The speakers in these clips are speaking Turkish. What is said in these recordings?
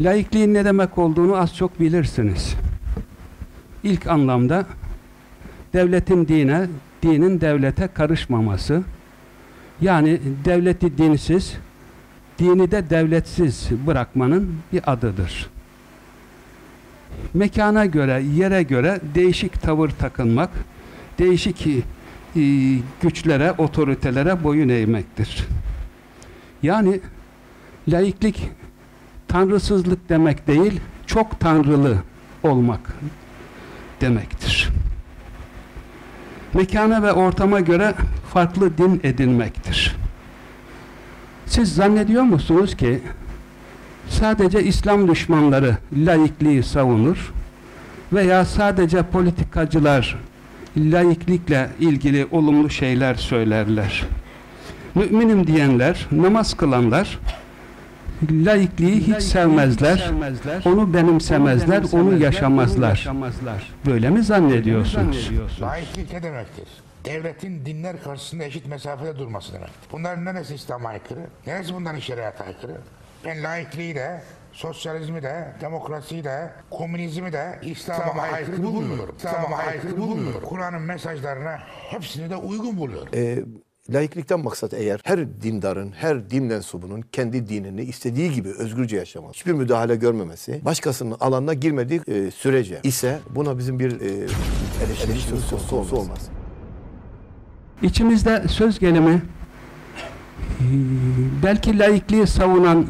Laikliğin ne demek olduğunu az çok bilirsiniz. İlk anlamda devletin dine, dinin devlete karışmaması, yani devleti dinsiz, dini de devletsiz bırakmanın bir adıdır. Mekana göre, yere göre değişik tavır takınmak, değişik e, güçlere, otoritelere boyun eğmektir. Yani laiklik tanrısızlık demek değil, çok tanrılı olmak demektir. Mekana ve ortama göre farklı din edinmektir. Siz zannediyor musunuz ki sadece İslam düşmanları laikliği savunur veya sadece politikacılar laiklikle ilgili olumlu şeyler söylerler. Müminim diyenler, namaz kılanlar laikliği hiç sevmezler, onu benimsemezler, onu yaşamazlar. Böyle mi zannediyorsunuz? Laiklik ne demektir? Devletin dinler karşısında eşit mesafede durması demek. Bunların neresi İslam'a aykırı? Neresi bunların şeriata aykırı? Ben laikliği de, sosyalizmi de, demokrasiyi de, komünizmi de İslam'a aykırı bulmuyorum. İslam'a aykırı bulmuyorum. Kur'an'ın mesajlarına hepsini de uygun buluyorum. E, laiklikten maksat eğer her dindarın, her din mensubunun kendi dinini istediği gibi özgürce yaşaması, hiçbir müdahale görmemesi, başkasının alanına girmediği e, sürece ise buna bizim bir e, eleştiri söz konusu olmaz. İçimizde söz gelimi e, belki laikliği savunan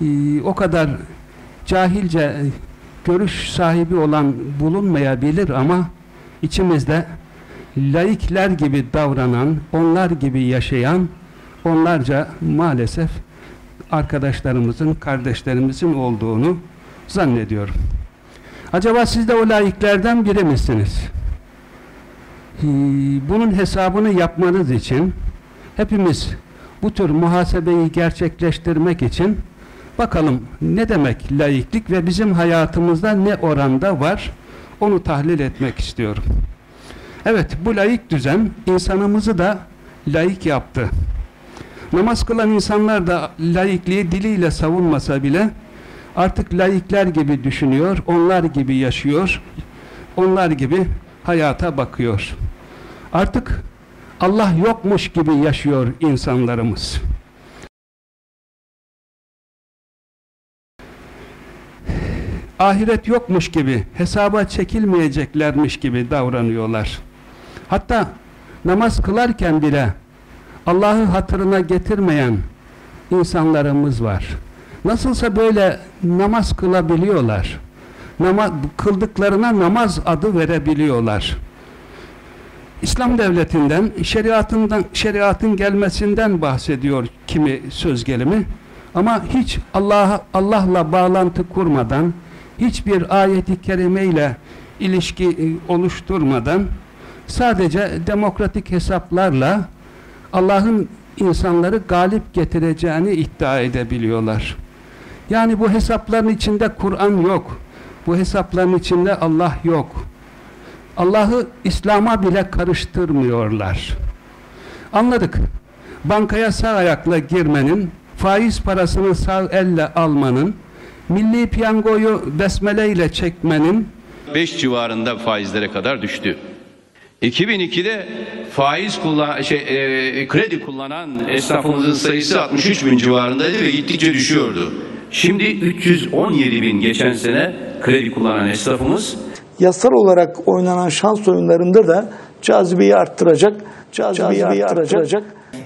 e, o kadar cahilce e, görüş sahibi olan bulunmayabilir ama içimizde laikler gibi davranan, onlar gibi yaşayan onlarca maalesef arkadaşlarımızın, kardeşlerimizin olduğunu zannediyorum. Acaba siz de o laiklerden biri misiniz? Bunun hesabını yapmanız için hepimiz bu tür muhasebeyi gerçekleştirmek için bakalım ne demek laiklik ve bizim hayatımızda ne oranda var onu tahlil etmek istiyorum. Evet bu laik düzen insanımızı da laik yaptı. Namaz kılan insanlar da laikliği diliyle savunmasa bile artık laikler gibi düşünüyor, onlar gibi yaşıyor, onlar gibi hayata bakıyor. Artık Allah yokmuş gibi yaşıyor insanlarımız. Ahiret yokmuş gibi, hesaba çekilmeyeceklermiş gibi davranıyorlar. Hatta namaz kılarken bile Allah'ı hatırına getirmeyen insanlarımız var. Nasılsa böyle namaz kılabiliyorlar. Nama, kıldıklarına namaz adı verebiliyorlar. İslam devletinden, şeriatından, şeriatın gelmesinden bahsediyor kimi söz gelimi. Ama hiç Allah'a Allah'la bağlantı kurmadan, hiçbir ayeti kerime ile ilişki e, oluşturmadan sadece demokratik hesaplarla Allah'ın insanları galip getireceğini iddia edebiliyorlar. Yani bu hesapların içinde Kur'an yok. Bu hesapların içinde Allah yok. Allah'ı İslam'a bile karıştırmıyorlar. Anladık. Bankaya sağ ayakla girmenin, faiz parasını sağ elle almanın, milli piyangoyu besmele ile çekmenin 5 civarında faizlere kadar düştü. 2002'de faiz kullan şey e, kredi kullanan esnafımızın sayısı 63 bin civarındaydı ve gittikçe düşüyordu. Şimdi 317 bin geçen sene kredi kullanan esnafımız yasal olarak oynanan şans oyunlarında da cazibeyi arttıracak, cazibeyi, cazibeyi arttıracak.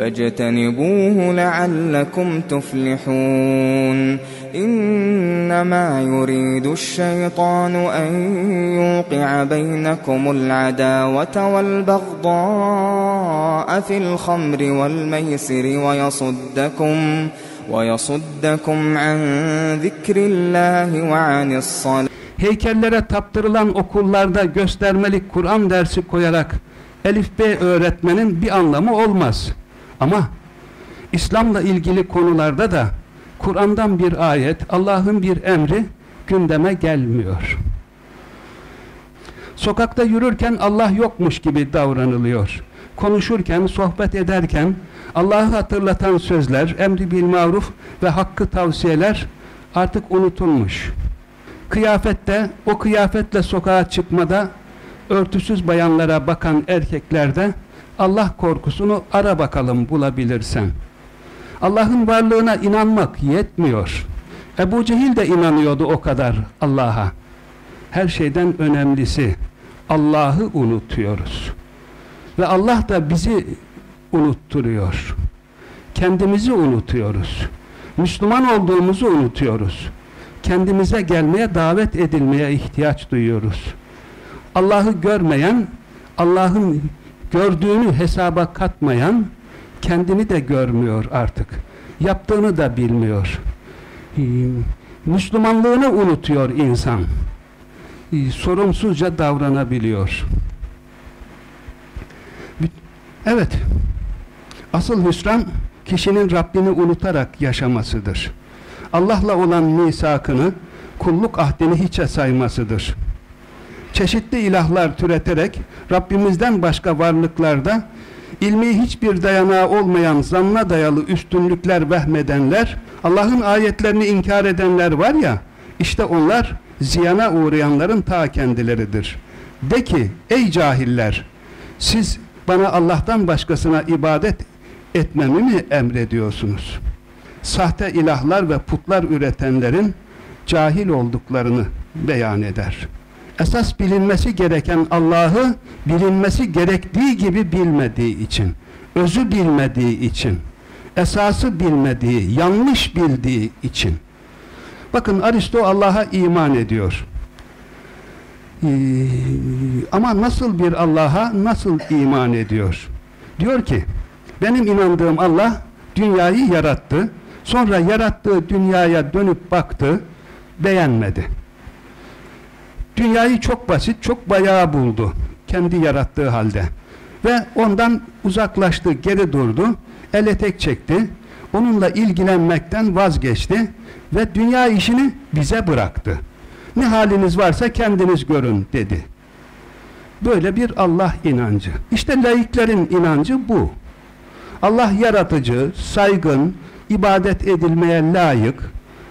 فاجتنبوه لعلكم تفلحون إنما يريد الشيطان أن يوقع بينكم العداوة والبغضاء في الخمر والميسر ويصدكم ويصدكم عن ذكر الله وعن الصلاة heykellere taptırılan okullarda göstermelik Kur'an dersi koyarak Elif B öğretmenin bir anlamı olmaz. Ama İslam'la ilgili konularda da Kur'an'dan bir ayet, Allah'ın bir emri gündeme gelmiyor. Sokakta yürürken Allah yokmuş gibi davranılıyor. Konuşurken, sohbet ederken Allah'ı hatırlatan sözler, emri bil maruf ve hakkı tavsiyeler artık unutulmuş. Kıyafette, o kıyafetle sokağa çıkmada örtüsüz bayanlara bakan erkeklerde Allah korkusunu ara bakalım bulabilirsen. Allah'ın varlığına inanmak yetmiyor. Ebu Cehil de inanıyordu o kadar Allah'a. Her şeyden önemlisi Allah'ı unutuyoruz. Ve Allah da bizi unutturuyor. Kendimizi unutuyoruz. Müslüman olduğumuzu unutuyoruz. Kendimize gelmeye, davet edilmeye ihtiyaç duyuyoruz. Allah'ı görmeyen, Allah'ın gördüğünü hesaba katmayan, kendini de görmüyor artık. Yaptığını da bilmiyor. Ee, Müslümanlığını unutuyor insan. Ee, sorumsuzca davranabiliyor. Evet. Asıl hüsran kişinin Rabbini unutarak yaşamasıdır. Allah'la olan misakını, kulluk ahdini hiçe saymasıdır. Çeşitli ilahlar türeterek Rabbimizden başka varlıklarda ilmi hiçbir dayanağı olmayan zanna dayalı üstünlükler vehmedenler, Allah'ın ayetlerini inkar edenler var ya, işte onlar ziyana uğrayanların ta kendileridir. De ki, ey cahiller, siz bana Allah'tan başkasına ibadet etmemi mi emrediyorsunuz? Sahte ilahlar ve putlar üretenlerin cahil olduklarını beyan eder. Esas bilinmesi gereken Allah'ı bilinmesi gerektiği gibi bilmediği için, özü bilmediği için, esası bilmediği, yanlış bildiği için. Bakın Aristo Allah'a iman ediyor. Ee, ama nasıl bir Allah'a nasıl iman ediyor? Diyor ki, benim inandığım Allah dünyayı yarattı, sonra yarattığı dünyaya dönüp baktı, beğenmedi. Dünyayı çok basit, çok bayağı buldu, kendi yarattığı halde. Ve ondan uzaklaştı, geri durdu, ele tek çekti, onunla ilgilenmekten vazgeçti ve dünya işini bize bıraktı. Ne haliniz varsa kendiniz görün dedi. Böyle bir Allah inancı. İşte laiklerin inancı bu. Allah yaratıcı, saygın, ibadet edilmeye layık,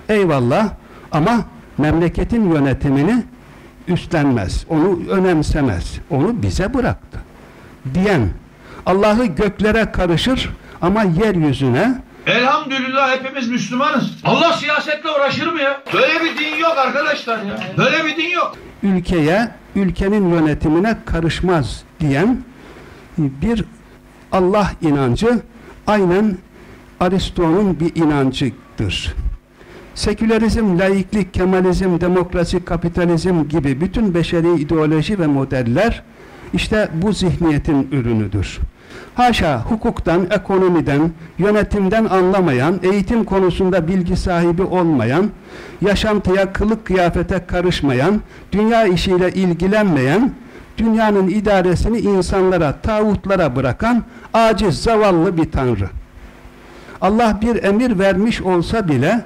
eyvallah ama memleketin yönetimini üstlenmez, onu önemsemez, onu bize bıraktı. Diyen, Allah'ı göklere karışır ama yeryüzüne Elhamdülillah hepimiz Müslümanız. Allah siyasetle uğraşır mı ya? Böyle bir din yok arkadaşlar ya. Böyle bir din yok. ülkeye, ülkenin yönetimine karışmaz diyen bir Allah inancı aynen Aristo'nun bir inancıdır. Sekülerizm, laiklik, kemalizm, demokrasi, kapitalizm gibi bütün beşeri ideoloji ve modeller işte bu zihniyetin ürünüdür. Haşa hukuktan, ekonomiden, yönetimden anlamayan, eğitim konusunda bilgi sahibi olmayan, yaşantıya, kılık kıyafete karışmayan, dünya işiyle ilgilenmeyen, dünyanın idaresini insanlara, tağutlara bırakan aciz, zavallı bir tanrı. Allah bir emir vermiş olsa bile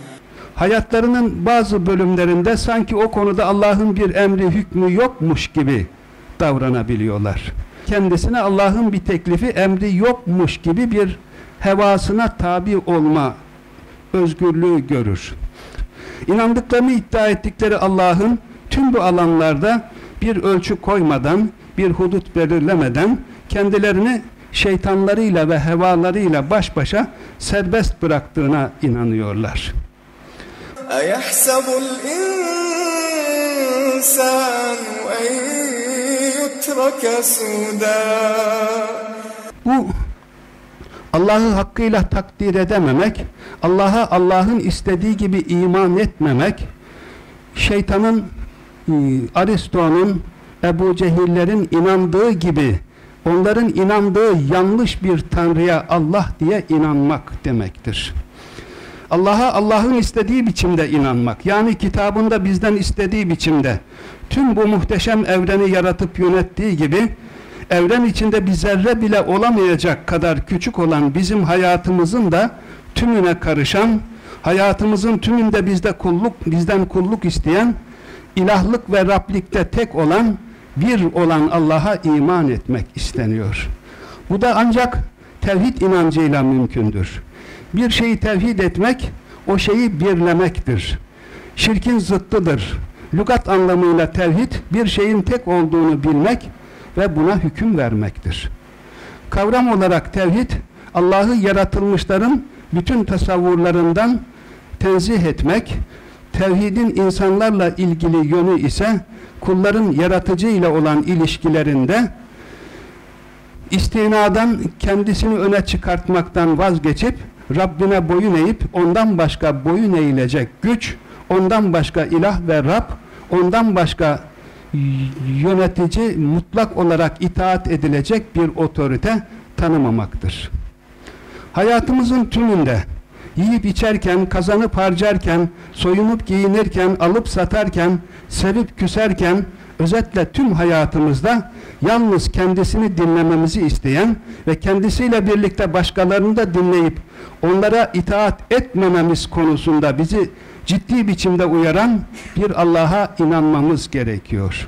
hayatlarının bazı bölümlerinde sanki o konuda Allah'ın bir emri hükmü yokmuş gibi davranabiliyorlar. Kendisine Allah'ın bir teklifi emri yokmuş gibi bir hevasına tabi olma özgürlüğü görür. İnandıklarını iddia ettikleri Allah'ın tüm bu alanlarda bir ölçü koymadan, bir hudut belirlemeden kendilerini şeytanlarıyla ve hevalarıyla baş başa serbest bıraktığına inanıyorlar. أيحسب الإنسان أن يترك سدى Bu Allah'ı hakkıyla takdir edememek, Allah'a Allah'ın istediği gibi iman etmemek, şeytanın, e, Aristo'nun, Ebu Cehillerin inandığı gibi, onların inandığı yanlış bir Tanrı'ya Allah diye inanmak demektir. Allah'a Allah'ın istediği biçimde inanmak, yani kitabında bizden istediği biçimde, tüm bu muhteşem evreni yaratıp yönettiği gibi, evren içinde bir zerre bile olamayacak kadar küçük olan bizim hayatımızın da tümüne karışan, hayatımızın tümünde bizde kulluk, bizden kulluk isteyen, ilahlık ve Rablikte tek olan, bir olan Allah'a iman etmek isteniyor. Bu da ancak tevhid inancıyla mümkündür. Bir şeyi tevhid etmek, o şeyi birlemektir. Şirkin zıttıdır. Lügat anlamıyla tevhid, bir şeyin tek olduğunu bilmek ve buna hüküm vermektir. Kavram olarak tevhid, Allah'ı yaratılmışların bütün tasavvurlarından tenzih etmek, tevhidin insanlarla ilgili yönü ise kulların yaratıcı ile olan ilişkilerinde istinadan kendisini öne çıkartmaktan vazgeçip Rabbine boyun eğip ondan başka boyun eğilecek güç, ondan başka ilah ve Rab, ondan başka yönetici mutlak olarak itaat edilecek bir otorite tanımamaktır. Hayatımızın tümünde yiyip içerken, kazanıp harcarken, soyunup giyinirken, alıp satarken, sevip küserken, özetle tüm hayatımızda yalnız kendisini dinlememizi isteyen ve kendisiyle birlikte başkalarını da dinleyip onlara itaat etmememiz konusunda bizi ciddi biçimde uyaran bir Allah'a inanmamız gerekiyor.